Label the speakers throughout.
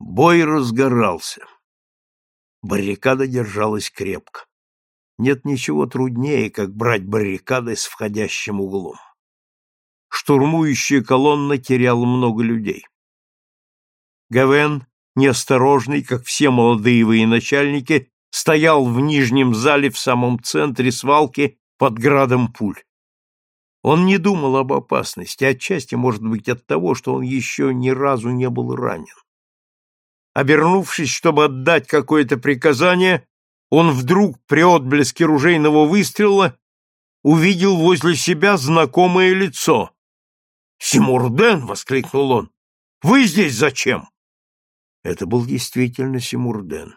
Speaker 1: Бой разгорался. Баррикада держалась крепко. Нет ничего труднее, как брать баррикады с входящим углом. Штурмующая колонна теряла много людей. Гавен, неосторожный, как все молодые военачальники, стоял в нижнем зале в самом центре свалки под градом пуль. Он не думал об опасности, отчасти, может быть, от того, что он еще ни разу не был ранен. Обернувшись, чтобы отдать какое-то приказание, он вдруг при отблеске ружейного выстрела увидел возле себя знакомое лицо. «Симурден!» — воскликнул он. «Вы здесь зачем?» Это был действительно Симурден.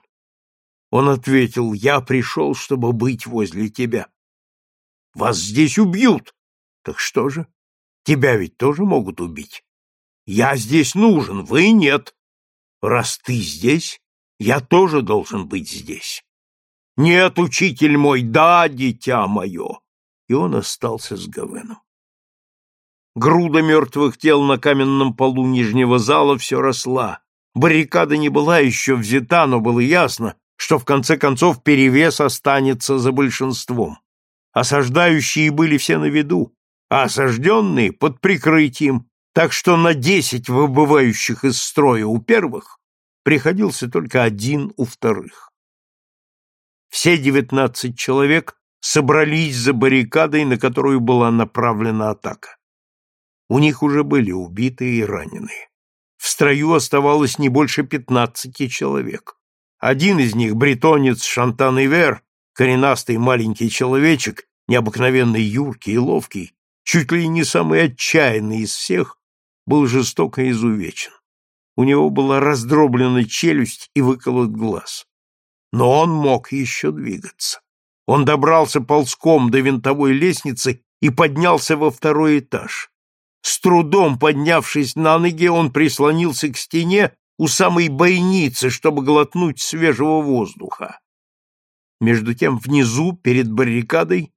Speaker 1: Он ответил, «Я пришел, чтобы быть возле тебя». «Вас здесь убьют!» «Так что же? Тебя ведь тоже могут убить. Я здесь нужен, вы нет. Раз ты здесь, я тоже должен быть здесь». «Нет, учитель мой, да, дитя мое!» И он остался с Гавеном. Груда мертвых тел на каменном полу нижнего зала все росла. Баррикада не была еще взята, но было ясно, что в конце концов перевес останется за большинством. Осаждающие были все на виду, а осажденные под прикрытием, так что на десять выбывающих из строя у первых приходился только один у вторых. Все девятнадцать человек собрались за баррикадой, на которую была направлена атака. У них уже были убитые и раненые. В строю оставалось не больше пятнадцати человек. Один из них, бретонец Шантан Ивер, коренастый маленький человечек, необыкновенно юркий и ловкий, чуть ли не самый отчаянный из всех, был жестоко изувечен. У него была раздроблена челюсть и выколот глаз. Но он мог еще двигаться. Он добрался ползком до винтовой лестницы и поднялся во второй этаж. С трудом поднявшись на ноги, он прислонился к стене у самой бойницы, чтобы глотнуть свежего воздуха. Между тем внизу, перед баррикадой,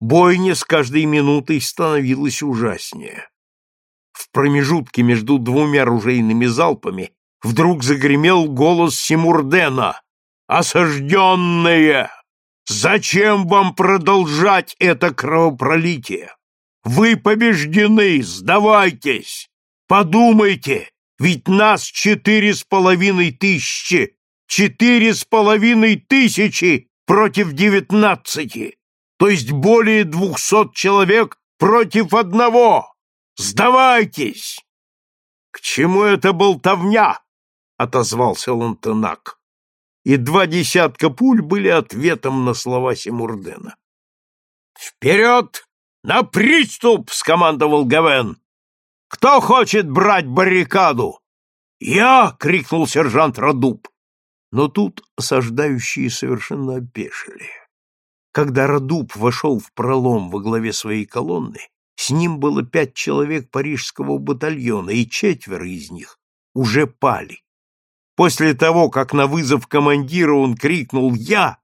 Speaker 1: бойня с каждой минутой становилась ужаснее. В промежутке между двумя ружейными залпами вдруг загремел голос Симурдена. «Осажденные! Зачем вам продолжать это кровопролитие? Вы побеждены, сдавайтесь! Подумайте, ведь нас четыре с половиной тысячи, четыре с половиной тысячи против девятнадцати, то есть более двухсот человек против одного. Сдавайтесь! К чему это болтовня? отозвался Лантенак. И два десятка пуль были ответом на слова Симурдена. Вперед! «На приступ!» — скомандовал Гавен. «Кто хочет брать баррикаду?» «Я!» — крикнул сержант Радуб. Но тут осаждающие совершенно опешили. Когда Радуб вошел в пролом во главе своей колонны, с ним было пять человек парижского батальона, и четверо из них уже пали. После того, как на вызов командира он крикнул «Я!»,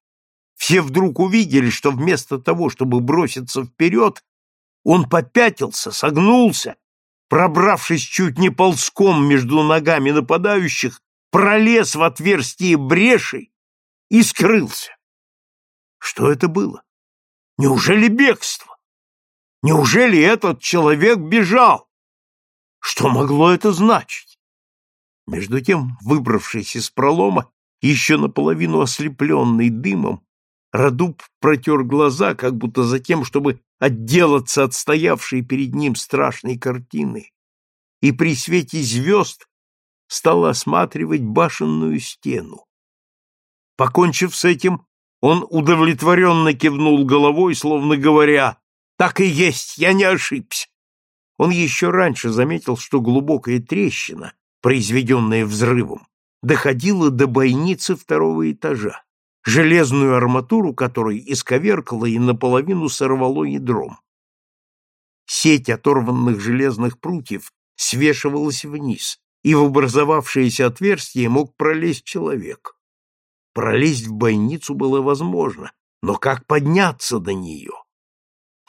Speaker 1: все вдруг увидели, что вместо того, чтобы броситься вперед, он попятился, согнулся, пробравшись чуть не ползком между ногами нападающих, пролез в отверстие бреши и скрылся. Что это было? Неужели бегство? Неужели этот человек бежал? Что могло это значить? Между тем, выбравшись из пролома, еще наполовину ослепленный дымом, Радуб протер глаза, как будто за тем, чтобы отделаться от стоявшей перед ним страшной картины, и при свете звезд стал осматривать башенную стену. Покончив с этим, он удовлетворенно кивнул головой, словно говоря, «Так и есть, я не ошибся». Он еще раньше заметил, что глубокая трещина, произведенная взрывом, доходила до бойницы второго этажа железную арматуру которой исковеркало и наполовину сорвало ядром. Сеть оторванных железных прутьев свешивалась вниз, и в образовавшееся отверстие мог пролезть человек. Пролезть в бойницу было возможно, но как подняться до нее?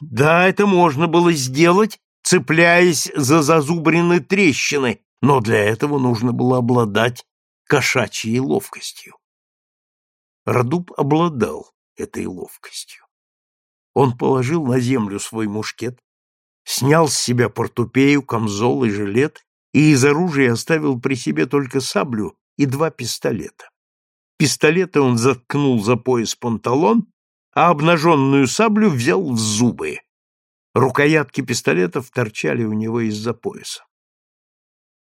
Speaker 1: Да, это можно было сделать, цепляясь за зазубрины трещины, но для этого нужно было обладать кошачьей ловкостью. Радуб обладал этой ловкостью. Он положил на землю свой мушкет, снял с себя портупею, камзол и жилет и из оружия оставил при себе только саблю и два пистолета. Пистолеты он заткнул за пояс панталон, а обнаженную саблю взял в зубы. Рукоятки пистолетов торчали у него из-за пояса.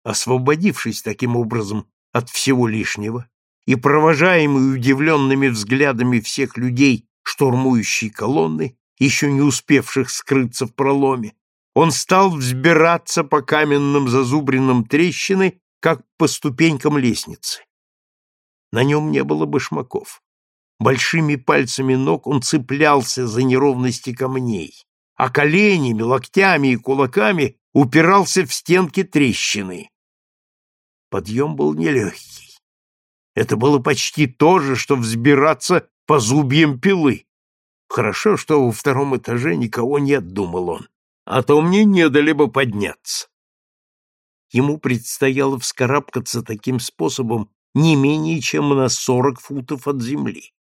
Speaker 1: Освободившись таким образом от всего лишнего и провожаемый удивленными взглядами всех людей, штурмующей колонны, еще не успевших скрыться в проломе, он стал взбираться по каменным зазубринам трещины, как по ступенькам лестницы. На нем не было башмаков. Большими пальцами ног он цеплялся за неровности камней, а коленями, локтями и кулаками упирался в стенки трещины. Подъем был нелегкий. Это было почти то же, что взбираться по зубьям пилы. Хорошо, что во втором этаже никого нет, думал он, а то мне не дали бы подняться. Ему предстояло вскарабкаться таким способом не менее чем на сорок футов от земли.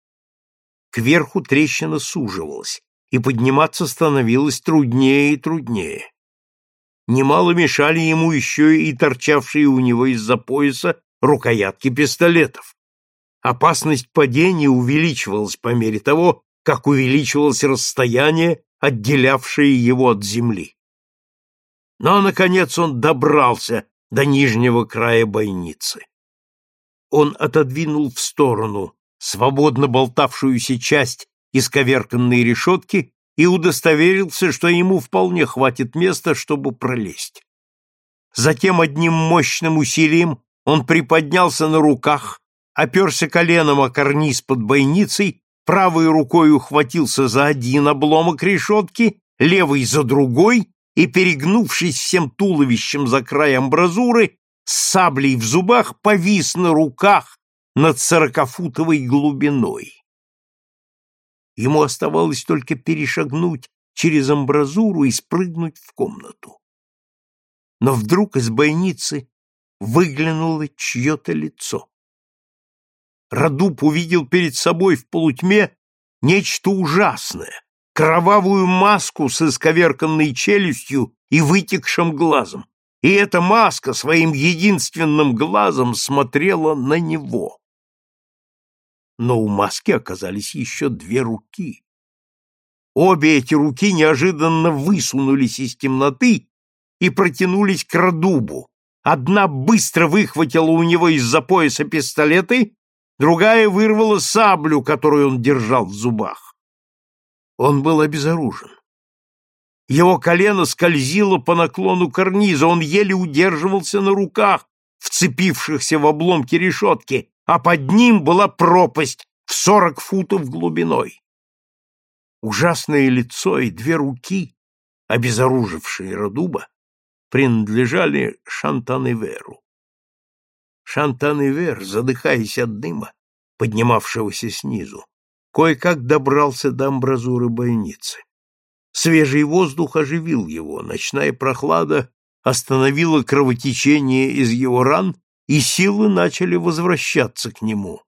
Speaker 1: Кверху трещина суживалась, и подниматься становилось труднее и труднее. Немало мешали ему еще и торчавшие у него из-за пояса рукоятки пистолетов. Опасность падения увеличивалась по мере того, как увеличивалось расстояние, отделявшее его от земли. Но, наконец, он добрался до нижнего края бойницы. Он отодвинул в сторону свободно болтавшуюся часть исковерканной решетки и удостоверился, что ему вполне хватит места, чтобы пролезть. Затем одним мощным усилием он приподнялся на руках, оперся коленом о карниз под бойницей, правой рукой ухватился за один обломок решетки, левой за другой и, перегнувшись всем туловищем за край амбразуры, с саблей в зубах повис на руках над сорокафутовой глубиной. Ему оставалось только перешагнуть через амбразуру и спрыгнуть в комнату. Но вдруг из бойницы выглянуло чье-то лицо. Радуб увидел перед собой в полутьме нечто ужасное, кровавую маску с исковерканной челюстью и вытекшим глазом. И эта маска своим единственным глазом смотрела на него но у маски оказались еще две руки. Обе эти руки неожиданно высунулись из темноты и протянулись к Радубу. Одна быстро выхватила у него из-за пояса пистолеты, другая вырвала саблю, которую он держал в зубах. Он был обезоружен. Его колено скользило по наклону карниза, он еле удерживался на руках, вцепившихся в обломки решетки, а под ним была пропасть в сорок футов глубиной. Ужасное лицо и две руки, обезоружившие Радуба, принадлежали Шантан-Иверу. Шантан-Ивер, задыхаясь от дыма, поднимавшегося снизу, кое-как добрался до амбразуры больницы. Свежий воздух оживил его, ночная прохлада остановила кровотечение из его ран и силы начали возвращаться к нему.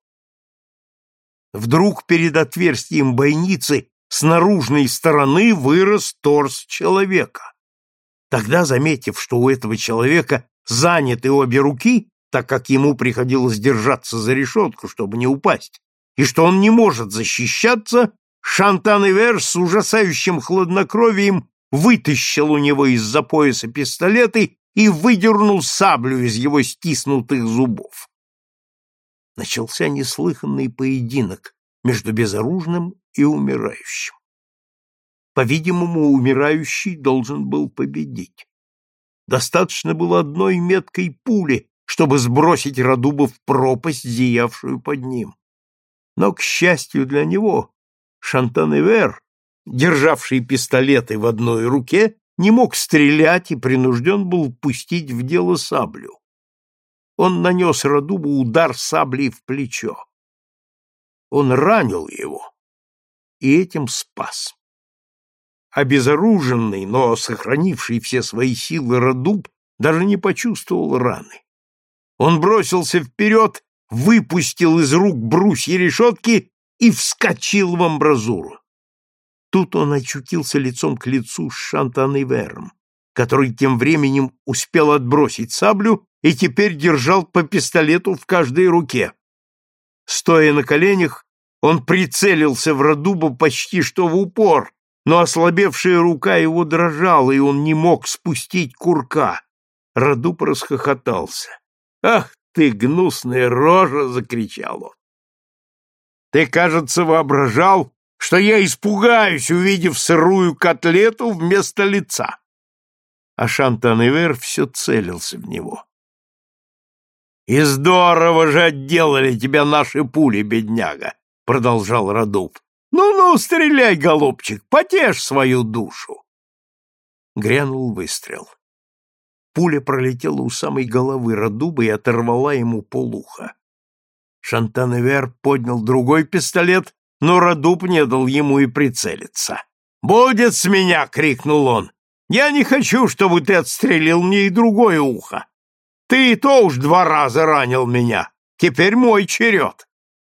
Speaker 1: Вдруг перед отверстием бойницы с наружной стороны вырос торс человека. Тогда, заметив, что у этого человека заняты обе руки, так как ему приходилось держаться за решетку, чтобы не упасть, и что он не может защищаться, Шантан-Ивер с ужасающим хладнокровием вытащил у него из-за пояса пистолеты и выдернул саблю из его стиснутых зубов. Начался неслыханный поединок между безоружным и умирающим. По-видимому, умирающий должен был победить. Достаточно было одной меткой пули, чтобы сбросить Радуба в пропасть, зиявшую под ним. Но, к счастью для него, Шантан-Эвер, державший пистолеты в одной руке, не мог стрелять и принужден был пустить в дело саблю. Он нанес Радубу удар саблей в плечо. Он ранил его и этим спас. Обезоруженный, но сохранивший все свои силы Радуб даже не почувствовал раны. Он бросился вперед выпустил из рук брусья решетки и вскочил в амбразуру. Тут он очутился лицом к лицу с Шантан-Ивером, который тем временем успел отбросить саблю и теперь держал по пистолету в каждой руке. Стоя на коленях, он прицелился в Радуба почти что в упор, но ослабевшая рука его дрожала, и он не мог спустить курка. Радуб расхохотался. «Ах ты, гнусная рожа!» — закричал он. «Ты, кажется, воображал, что я испугаюсь, увидев сырую котлету вместо лица. А Шантан-Ивер все целился в него. «И здорово же отделали тебя наши пули, бедняга!» — продолжал Радуб. «Ну-ну, стреляй, голубчик, потешь свою душу!» Грянул выстрел. Пуля пролетела у самой головы Радуба и оторвала ему полуха. Шантан-Ивер поднял другой пистолет но Радуб не дал ему и прицелиться. «Будет с меня!» — крикнул он. «Я не хочу, чтобы ты отстрелил мне и другое ухо. Ты и то уж два раза ранил меня. Теперь мой черед!»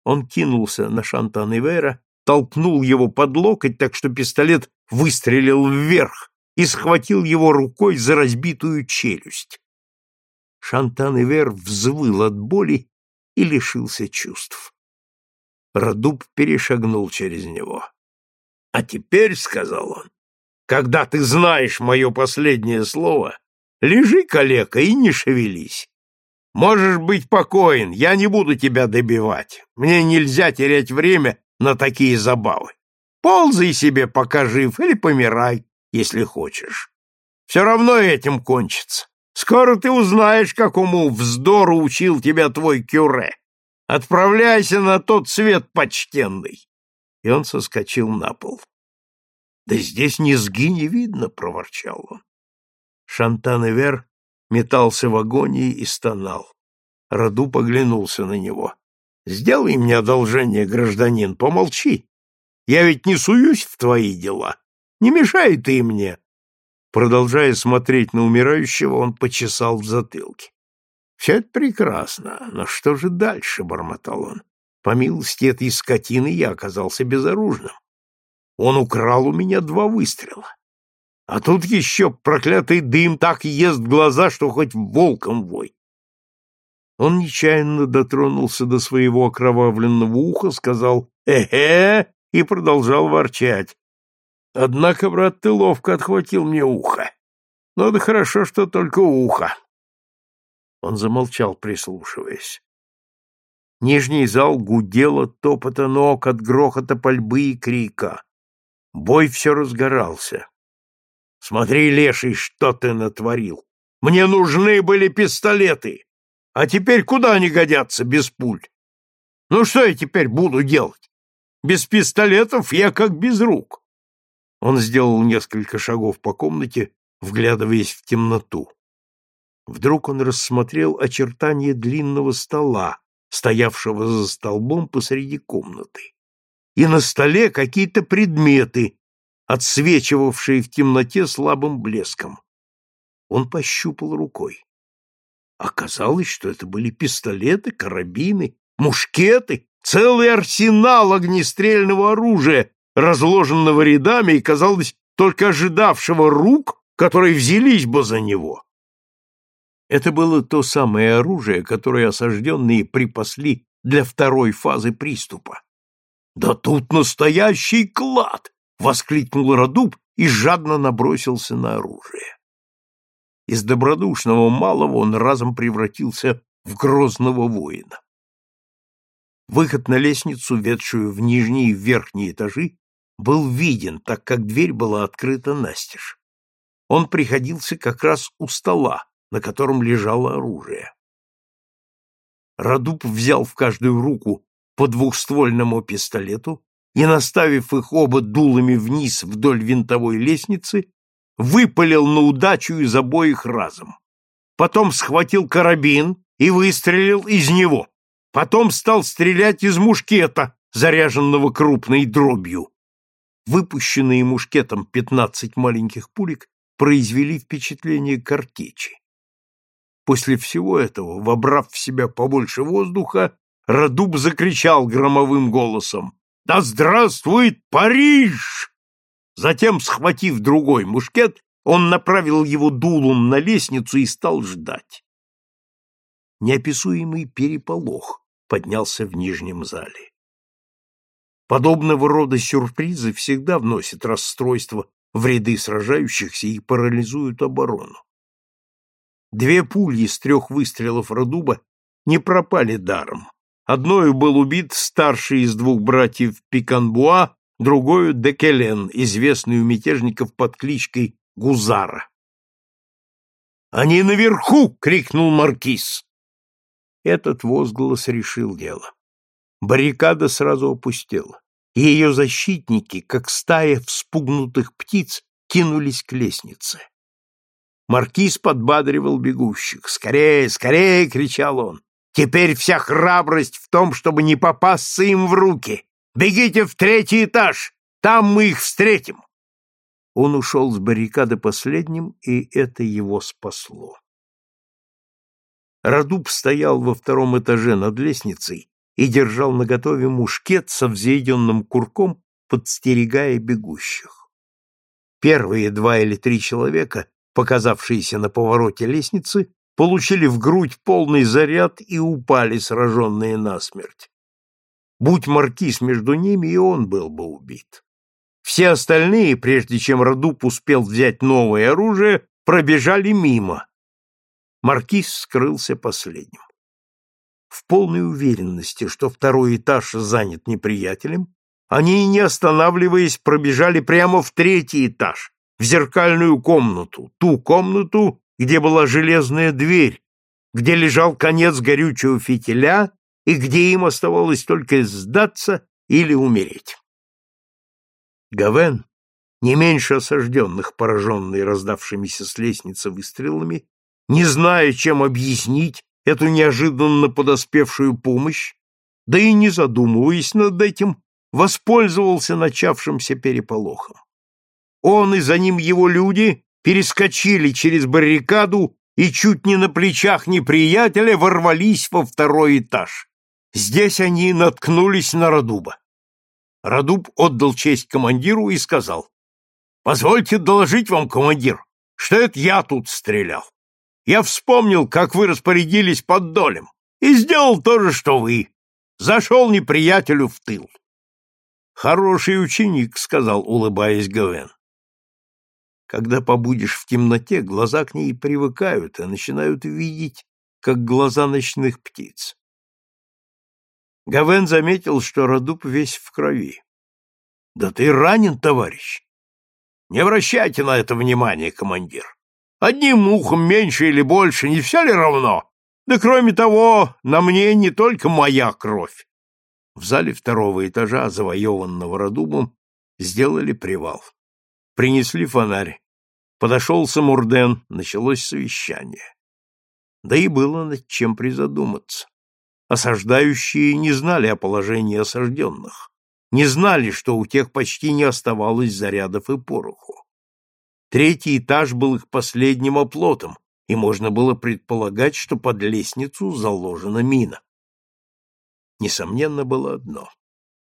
Speaker 1: Он кинулся на Шантан Ивера, толкнул его под локоть, так что пистолет выстрелил вверх и схватил его рукой за разбитую челюсть. Шантан Ивер взвыл от боли и лишился чувств. Радуб перешагнул через него. — А теперь, — сказал он, — когда ты знаешь мое последнее слово, лежи, калека, и не шевелись. Можешь быть покоен, я не буду тебя добивать. Мне нельзя терять время на такие забавы. Ползай себе, пока жив, или помирай, если хочешь. Все равно этим кончится. Скоро ты узнаешь, какому вздору учил тебя твой кюре. Отправляйся на тот свет, почтенный!» И он соскочил на пол. «Да здесь низги не видно!» — проворчал он. Шантан-Эвер метался в агонии и стонал. Раду поглянулся на него. «Сделай мне одолжение, гражданин, помолчи. Я ведь не суюсь в твои дела. Не мешай ты мне!» Продолжая смотреть на умирающего, он почесал в затылке. Все это прекрасно, но что же дальше, — бормотал он. По милости этой скотины я оказался безоружным. Он украл у меня два выстрела. А тут еще проклятый дым так ест глаза, что хоть волком вой. Он нечаянно дотронулся до своего окровавленного уха, сказал «э-э» и продолжал ворчать. Однако, брат, ты ловко отхватил мне ухо. Ну да хорошо, что только ухо. Он замолчал, прислушиваясь. Нижний зал гудел от топота ног, от грохота пальбы и крика. Бой все разгорался. «Смотри, леший, что ты натворил! Мне нужны были пистолеты! А теперь куда они годятся без пуль? Ну что я теперь буду делать? Без пистолетов я как без рук!» Он сделал несколько шагов по комнате, вглядываясь в темноту. Вдруг он рассмотрел очертания длинного стола, стоявшего за столбом посреди комнаты. И на столе какие-то предметы, отсвечивавшие в темноте слабым блеском. Он пощупал рукой. Оказалось, что это были пистолеты, карабины, мушкеты, целый арсенал огнестрельного оружия, разложенного рядами и, казалось, только ожидавшего рук, которые взялись бы за него. Это было то самое оружие, которое осажденные припасли для второй фазы приступа. «Да тут настоящий клад!» — воскликнул Радуб и жадно набросился на оружие. Из добродушного малого он разом превратился в грозного воина. Выход на лестницу, ведшую в нижние и верхние этажи, был виден, так как дверь была открыта настежь. Он приходился как раз у стола, на котором лежало оружие. Радуб взял в каждую руку по двухствольному пистолету и, наставив их оба дулами вниз вдоль винтовой лестницы, выпалил на удачу из обоих разом. Потом схватил карабин и выстрелил из него. Потом стал стрелять из мушкета, заряженного крупной дробью. Выпущенные мушкетом пятнадцать маленьких пулек произвели впечатление картечи. После всего этого, вобрав в себя побольше воздуха, Радуб закричал громовым голосом «Да здравствует Париж!» Затем, схватив другой мушкет, он направил его дулом на лестницу и стал ждать. Неописуемый переполох поднялся в нижнем зале. Подобного рода сюрпризы всегда вносят расстройство в ряды сражающихся и парализуют оборону. Две пули из трех выстрелов Радуба не пропали даром. Одною был убит старший из двух братьев Пиканбуа, другою — Декелен, известный у мятежников под кличкой Гузара. «Они наверху!» — крикнул маркиз. Этот возглас решил дело. Баррикада сразу опустела, и ее защитники, как стая вспугнутых птиц, кинулись к лестнице. Маркиз подбадривал бегущих. «Скорее, скорее!» — кричал он. «Теперь вся храбрость в том, чтобы не попасться им в руки! Бегите в третий этаж! Там мы их встретим!» Он ушел с баррикады последним, и это его спасло. Радуб стоял во втором этаже над лестницей и держал наготове мушкет со взведенным курком, подстерегая бегущих. Первые два или три человека, показавшиеся на повороте лестницы, получили в грудь полный заряд и упали, сраженные насмерть. Будь маркиз между ними, и он был бы убит. Все остальные, прежде чем Радуп успел взять новое оружие, пробежали мимо. Маркиз скрылся последним. В полной уверенности, что второй этаж занят неприятелем, они, не останавливаясь, пробежали прямо в третий этаж, в зеркальную комнату, ту комнату, где была железная дверь, где лежал конец горючего фитиля и где им оставалось только сдаться или умереть. Гавен, не меньше осажденных, пораженный раздавшимися с лестницы выстрелами, не зная, чем объяснить эту неожиданно подоспевшую помощь, да и не задумываясь над этим, воспользовался начавшимся переполохом. Он и за ним его люди перескочили через баррикаду и чуть не на плечах неприятеля ворвались во второй этаж. Здесь они наткнулись на Радуба. Радуб отдал честь командиру и сказал, «Позвольте доложить вам, командир, что это я тут стрелял. Я вспомнил, как вы распорядились под долем, и сделал то же, что вы. Зашел неприятелю в тыл». «Хороший ученик», — сказал, улыбаясь Гавен. Когда побудешь в темноте, глаза к ней привыкают и начинают видеть, как глаза ночных птиц. Гавен заметил, что Радуб весь в крови. — Да ты ранен, товарищ! — Не обращайте на это внимания, командир. Одним ухом меньше или больше, не все ли равно? Да кроме того, на мне не только моя кровь. В зале второго этажа, завоеванного Радубом, сделали привал. Принесли фонарь. Подошел Самурден, началось совещание. Да и было над чем призадуматься. Осаждающие не знали о положении осажденных, не знали, что у тех почти не оставалось зарядов и пороху. Третий этаж был их последним оплотом, и можно было предполагать, что под лестницу заложена мина. Несомненно было одно.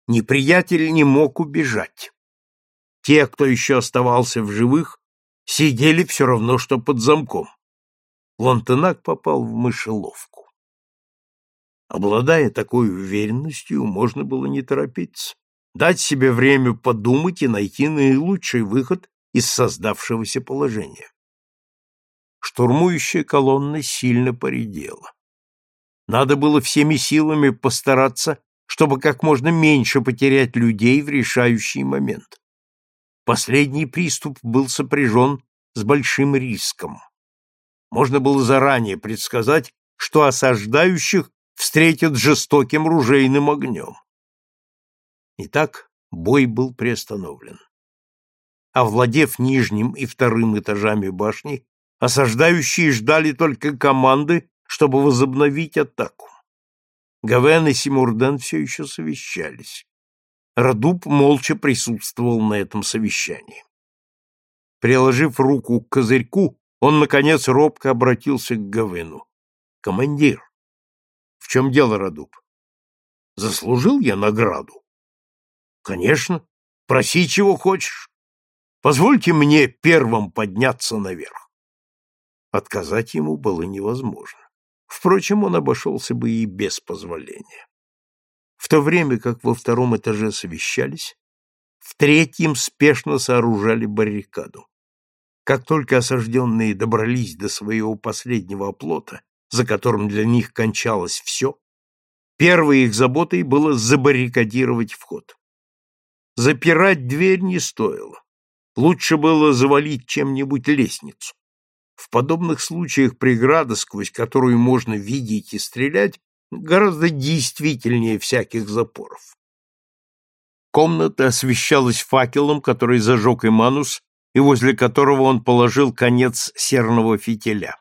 Speaker 1: Неприятель не мог убежать. Те, кто еще оставался в живых, сидели все равно, что под замком. Лантенак попал в мышеловку. Обладая такой уверенностью, можно было не торопиться, дать себе время подумать и найти наилучший выход из создавшегося положения. Штурмующая колонна сильно поредела. Надо было всеми силами постараться, чтобы как можно меньше потерять людей в решающий момент. Последний приступ был сопряжен с большим риском. Можно было заранее предсказать, что осаждающих встретят жестоким ружейным огнем. Итак, бой был приостановлен. Овладев нижним и вторым этажами башни, осаждающие ждали только команды, чтобы возобновить атаку. Гавен и Симурден все еще совещались. Радуб молча присутствовал на этом совещании. Приложив руку к козырьку, он, наконец, робко обратился к Гавену. — Командир, в чем дело, Радуб? Заслужил я награду? Конечно. Проси, чего хочешь. Позвольте мне первым подняться наверх. Отказать ему было невозможно. Впрочем, он обошелся бы и без позволения. В то время как во втором этаже совещались, в третьем спешно сооружали баррикаду. Как только осажденные добрались до своего последнего оплота, за которым для них кончалось все, первой их заботой было забаррикадировать вход. Запирать дверь не стоило. Лучше было завалить чем-нибудь лестницу. В подобных случаях преграда, сквозь которую можно видеть и стрелять, гораздо действительнее всяких запоров. Комната освещалась факелом, который зажег Иманус, и возле которого он положил конец серного фитиля.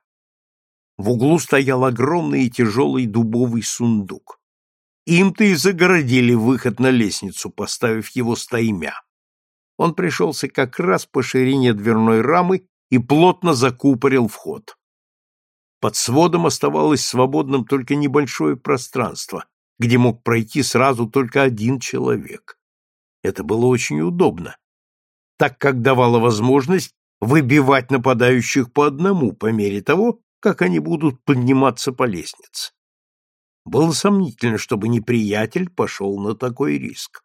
Speaker 1: В углу стоял огромный и тяжелый дубовый сундук. Им-то и загородили выход на лестницу, поставив его стаймя. Он пришелся как раз по ширине дверной рамы и плотно закупорил вход. Под сводом оставалось свободным только небольшое пространство, где мог пройти сразу только один человек. Это было очень удобно, так как давало возможность выбивать нападающих по одному по мере того, как они будут подниматься по лестнице. Было сомнительно, чтобы неприятель пошел на такой риск.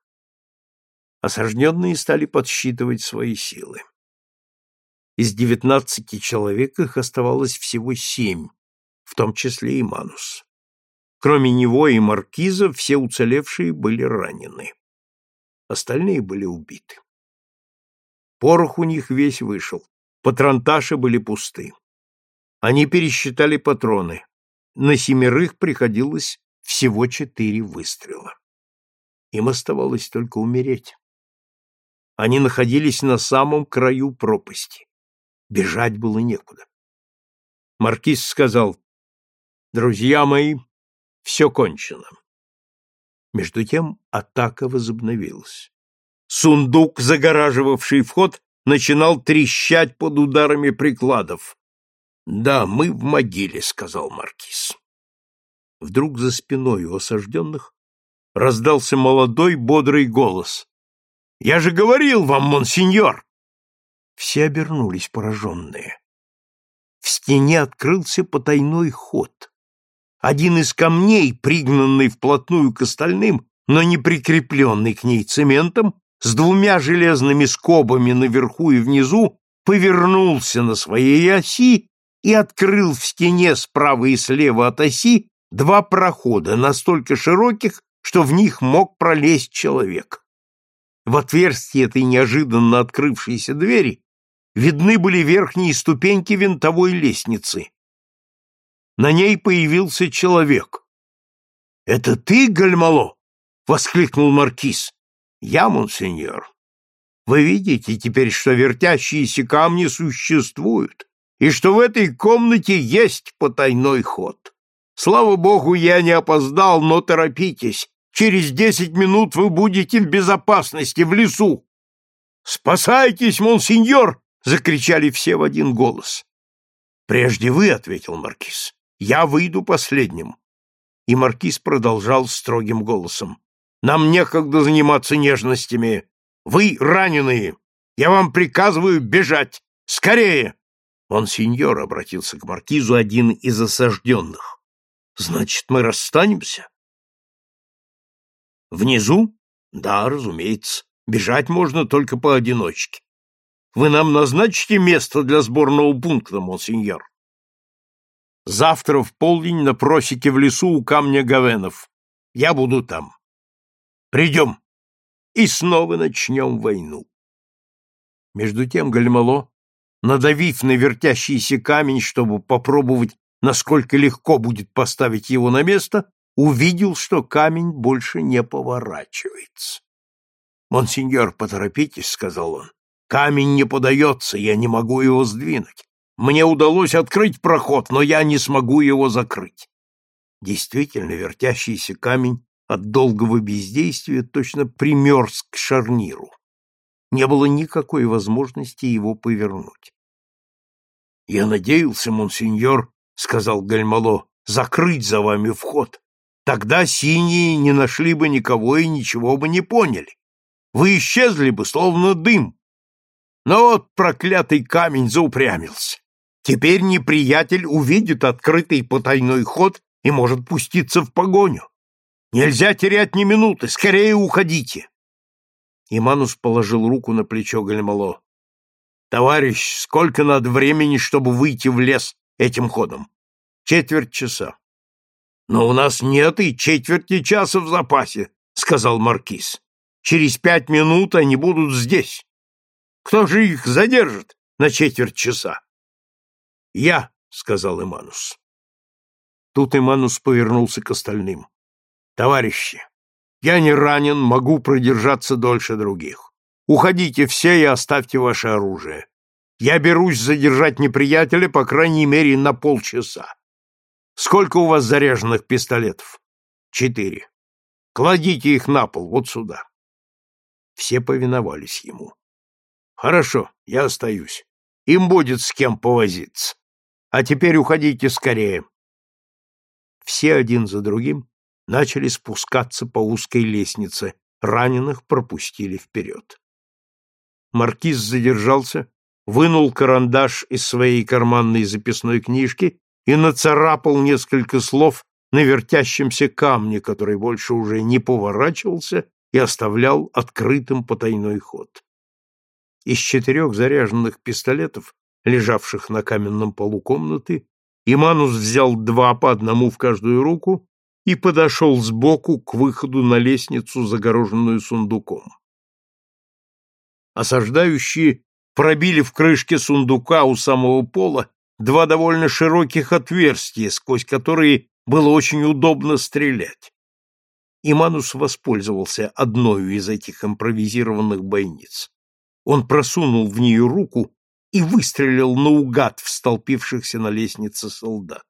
Speaker 1: Осажденные стали подсчитывать свои силы. Из девятнадцати человек их оставалось всего семь, в том числе и Манус. Кроме него и маркиза все уцелевшие были ранены. Остальные были убиты. Порох у них весь вышел, патронташи были пусты. Они пересчитали патроны. На семерых приходилось всего четыре выстрела. Им оставалось только умереть. Они находились на самом краю пропасти. Бежать было некуда. Маркиз сказал, «Друзья мои, все кончено». Между тем атака возобновилась. Сундук, загораживавший вход, начинал трещать под ударами прикладов. «Да, мы в могиле», — сказал Маркиз. Вдруг за спиной у осажденных раздался молодой бодрый голос. «Я же говорил вам, монсеньор!» Все обернулись пораженные. В стене открылся потайной ход. Один из камней, пригнанный вплотную к остальным, но не прикрепленный к ней цементом, с двумя железными скобами наверху и внизу, повернулся на своей оси и открыл в стене справа и слева от оси два прохода, настолько широких, что в них мог пролезть человек. В отверстии этой неожиданно открывшейся двери видны были верхние ступеньки винтовой лестницы. На ней появился человек. — Это ты, Гальмало? — воскликнул маркиз. — Я, монсеньор. Вы видите теперь, что вертящиеся камни существуют, и что в этой комнате есть потайной ход. Слава богу, я не опоздал, но торопитесь. Через десять минут вы будете в безопасности в лесу. Спасайтесь, монсеньор, закричали все в один голос. Прежде вы, ответил маркиз. Я выйду последним. И маркиз продолжал строгим голосом: Нам некогда заниматься нежностями. Вы раненые. Я вам приказываю бежать. Скорее. Он сеньор обратился к маркизу один из осажденных. Значит, мы расстанемся? Внизу? Да, разумеется. Бежать можно только поодиночке. Вы нам назначите место для сборного пункта, монсеньор? Завтра в полдень на просеке в лесу у камня Гавенов. Я буду там. Придем. И снова начнем войну. Между тем Гальмало, надавив на вертящийся камень, чтобы попробовать, насколько легко будет поставить его на место, увидел, что камень больше не поворачивается. «Монсеньор, поторопитесь», — сказал он. Камень не подается, я не могу его сдвинуть. Мне удалось открыть проход, но я не смогу его закрыть. Действительно, вертящийся камень от долгого бездействия точно примерз к шарниру. Не было никакой возможности его повернуть. — Я надеялся, монсеньор, — сказал Гальмало, — закрыть за вами вход. Тогда синие не нашли бы никого и ничего бы не поняли. Вы исчезли бы, словно дым. Но вот проклятый камень заупрямился. Теперь неприятель увидит открытый потайной ход и может пуститься в погоню. Нельзя терять ни минуты, скорее уходите. Иманус положил руку на плечо Гальмало. Товарищ, сколько надо времени, чтобы выйти в лес этим ходом? Четверть часа. Но у нас нет и четверти часа в запасе, сказал маркиз. Через пять минут они будут здесь. Кто же их задержит на четверть часа? Я, сказал Иманус. Тут Иманус повернулся к остальным. Товарищи, я не ранен, могу продержаться дольше других. Уходите все и оставьте ваше оружие. Я берусь задержать неприятеля, по крайней мере, на полчаса. Сколько у вас заряженных пистолетов? Четыре. Кладите их на пол, вот сюда. Все повиновались ему. Хорошо, я остаюсь. Им будет с кем повозиться. А теперь уходите скорее. Все один за другим начали спускаться по узкой лестнице, раненых пропустили вперед. Маркиз задержался, вынул карандаш из своей карманной записной книжки и нацарапал несколько слов на вертящемся камне, который больше уже не поворачивался и оставлял открытым потайной ход. Из четырех заряженных пистолетов, лежавших на каменном полу комнаты, Иманус взял два по одному в каждую руку и подошел сбоку к выходу на лестницу, загороженную сундуком. Осаждающие пробили в крышке сундука у самого пола два довольно широких отверстия, сквозь которые было очень удобно стрелять. Иманус воспользовался одной из этих импровизированных бойниц. Он просунул в нее руку и выстрелил наугад в столпившихся на лестнице солдат.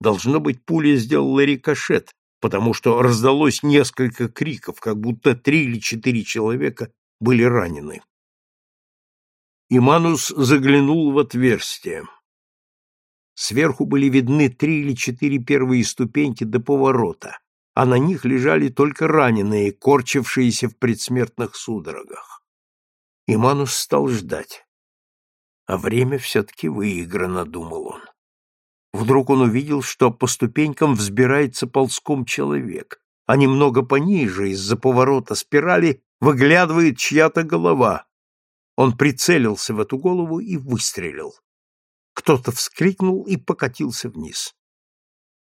Speaker 1: Должно быть, пуля сделала рикошет, потому что раздалось несколько криков, как будто три или четыре человека были ранены. Иманус заглянул в отверстие. Сверху были видны три или четыре первые ступеньки до поворота, а на них лежали только раненые, корчившиеся в предсмертных судорогах. Иманус стал ждать. А время все-таки выиграно, думал он. Вдруг он увидел, что по ступенькам взбирается ползком человек, а немного пониже, из-за поворота спирали, выглядывает чья-то голова. Он прицелился в эту голову и выстрелил. Кто-то вскрикнул и покатился вниз.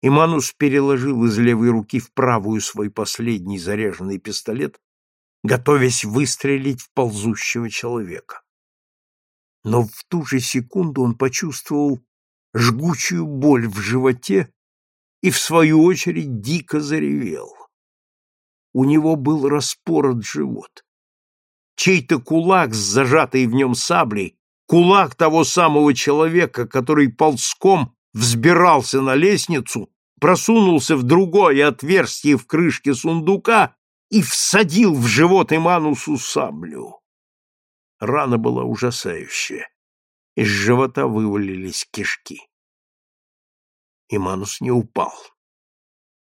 Speaker 1: Иманус переложил из левой руки в правую свой последний заряженный пистолет, готовясь выстрелить в ползущего человека. Но в ту же секунду он почувствовал жгучую боль в животе и, в свою очередь, дико заревел. У него был распорот живот. Чей-то кулак с зажатой в нем саблей, кулак того самого человека, который ползком взбирался на лестницу, просунулся в другое отверстие в крышке сундука и всадил в живот Иманусу саблю. Рана была ужасающая. Из живота вывалились кишки. Иманус не упал.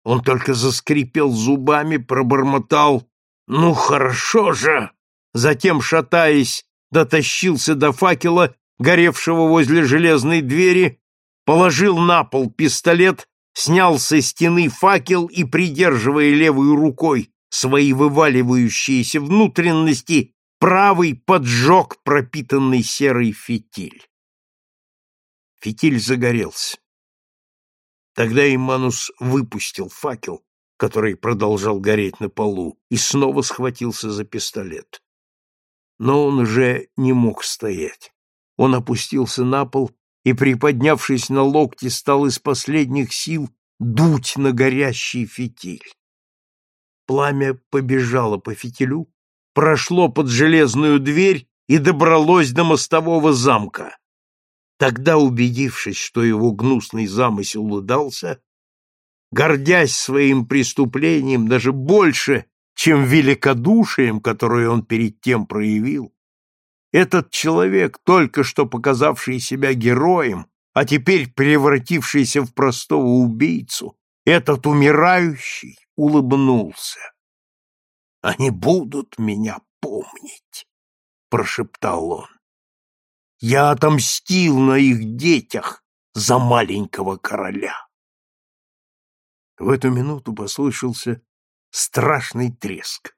Speaker 1: Он только заскрипел зубами, пробормотал «Ну, хорошо же!» Затем, шатаясь, дотащился до факела, горевшего возле железной двери, положил на пол пистолет, снял со стены факел и, придерживая левой рукой свои вываливающиеся внутренности, правый поджег пропитанный серой фитиль. Фитиль загорелся. Тогда Иманус выпустил факел, который продолжал гореть на полу, и снова схватился за пистолет. Но он уже не мог стоять. Он опустился на пол и, приподнявшись на локти, стал из последних сил дуть на горящий фитиль. Пламя побежало по фитилю, прошло под железную дверь и добралось до мостового замка. Тогда, убедившись, что его гнусный замысел удался, гордясь своим преступлением даже больше, чем великодушием, которое он перед тем проявил, этот человек, только что показавший себя героем, а теперь превратившийся в простого убийцу, Этот умирающий улыбнулся. «Они будут меня помнить», — прошептал он. «Я отомстил на их детях за маленького короля». В эту минуту послышался страшный треск.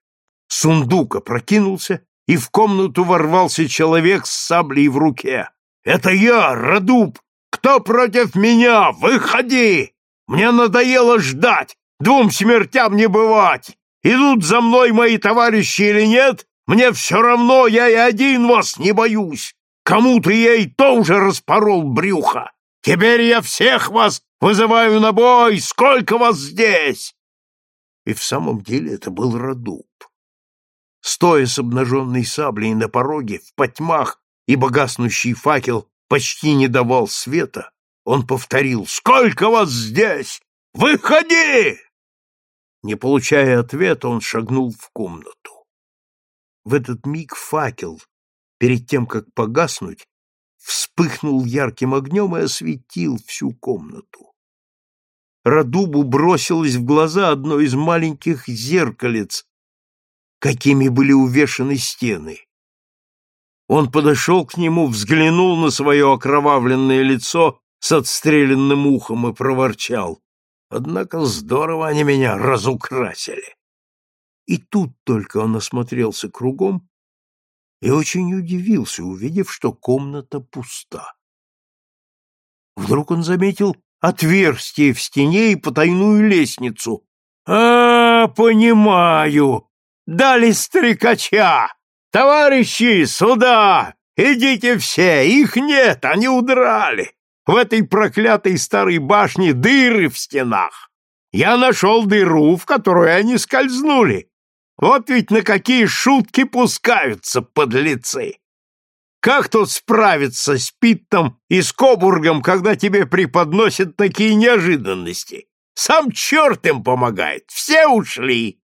Speaker 1: Сундук опрокинулся, и в комнату ворвался человек с саблей в руке. «Это я, Радуб! Кто против меня? Выходи! Мне надоело ждать! Двум смертям не бывать! Идут за мной мои товарищи или нет? Мне все равно, я и один вас не боюсь! Кому-то я и то уже распорол брюхо! Теперь я всех вас вызываю на бой! Сколько вас здесь?» И в самом деле это был Радуб. Стоя с обнаженной саблей на пороге, в потьмах, ибо гаснущий факел почти не давал света, он повторил «Сколько вас здесь? Выходи!» Не получая ответа, он шагнул в комнату. В этот миг факел, перед тем, как погаснуть, вспыхнул ярким огнем и осветил всю комнату. Радубу бросилось в глаза одно из маленьких зеркалец, какими были увешаны стены. Он подошел к нему, взглянул на свое окровавленное лицо с отстрелянным ухом и проворчал. Однако здорово они меня разукрасили. И тут только он осмотрелся кругом и очень удивился, увидев, что комната пуста. Вдруг он заметил отверстие в стене и потайную лестницу. «А, понимаю! Дали стрекача! Товарищи, сюда! Идите все! Их нет, они удрали! В этой проклятой старой башне дыры в стенах! Я нашел дыру, в которую они скользнули! Вот ведь на какие шутки пускаются подлецы! Как тут справиться с Питтом и с Кобургом, когда тебе преподносят такие неожиданности? Сам черт им помогает. Все ушли.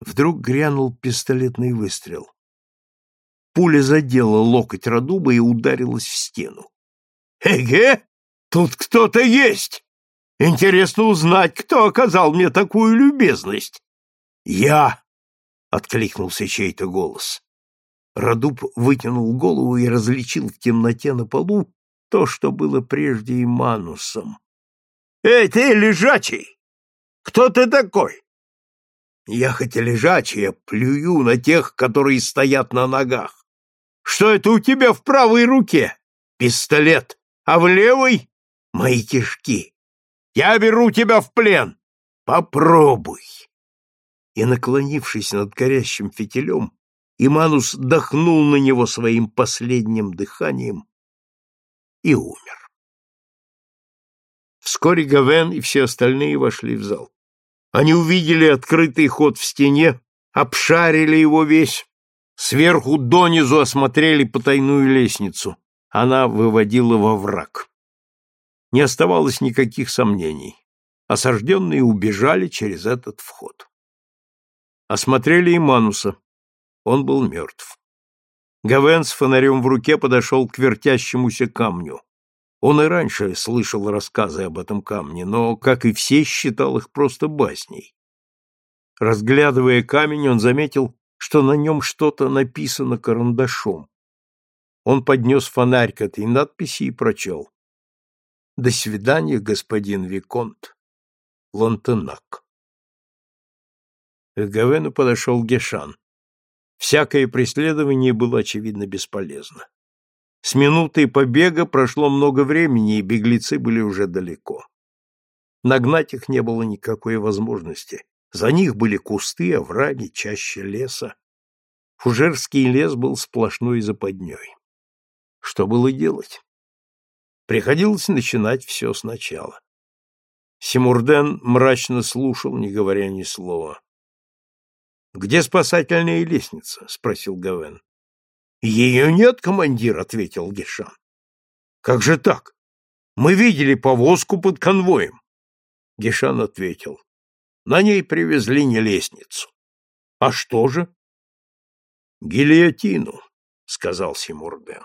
Speaker 1: Вдруг грянул пистолетный выстрел. Пуля задела локоть Радуба и ударилась в стену. «Эге, тут кто-то есть! Интересно узнать, кто оказал мне такую любезность!» «Я!» — откликнулся чей-то голос. Радуб вытянул голову и различил в темноте на полу то, что было прежде и Манусом. «Эй, ты, лежачий! Кто ты такой?» «Я хоть и лежачий, я плюю на тех, которые стоят на ногах. Что это у тебя в правой руке? Пистолет, а в левой — мои кишки. Я беру тебя в плен. Попробуй!» И, наклонившись над горящим фитилем, Иманус дохнул на него своим последним дыханием и умер. Вскоре Гавен и все остальные вошли в зал. Они увидели открытый ход в стене, обшарили его весь, сверху донизу осмотрели потайную лестницу. Она выводила во враг. Не оставалось никаких сомнений. Осажденные убежали через этот вход. Осмотрели и Мануса. Он был мертв. Гавен с фонарем в руке подошел к вертящемуся камню. Он и раньше слышал рассказы об этом камне, но, как и все, считал их просто басней. Разглядывая камень, он заметил, что на нем что-то написано карандашом. Он поднес фонарь к этой надписи и прочел. «До свидания, господин Виконт. Лантенак». К Гавену подошел Гешан. Всякое преследование было, очевидно, бесполезно. С минуты побега прошло много времени, и беглецы были уже далеко. Нагнать их не было никакой возможности. За них были кусты, овраги, чаще леса. Фужерский лес был сплошной западней. Что было делать? Приходилось начинать все сначала. Симурден мрачно слушал, не говоря ни слова. Где спасательная лестница? спросил Гавен. Ее нет, командир, ответил Гешан. Как же так? Мы видели повозку под конвоем. Гешан ответил. На ней привезли не лестницу. А что же? Гильотину, сказал Симурден.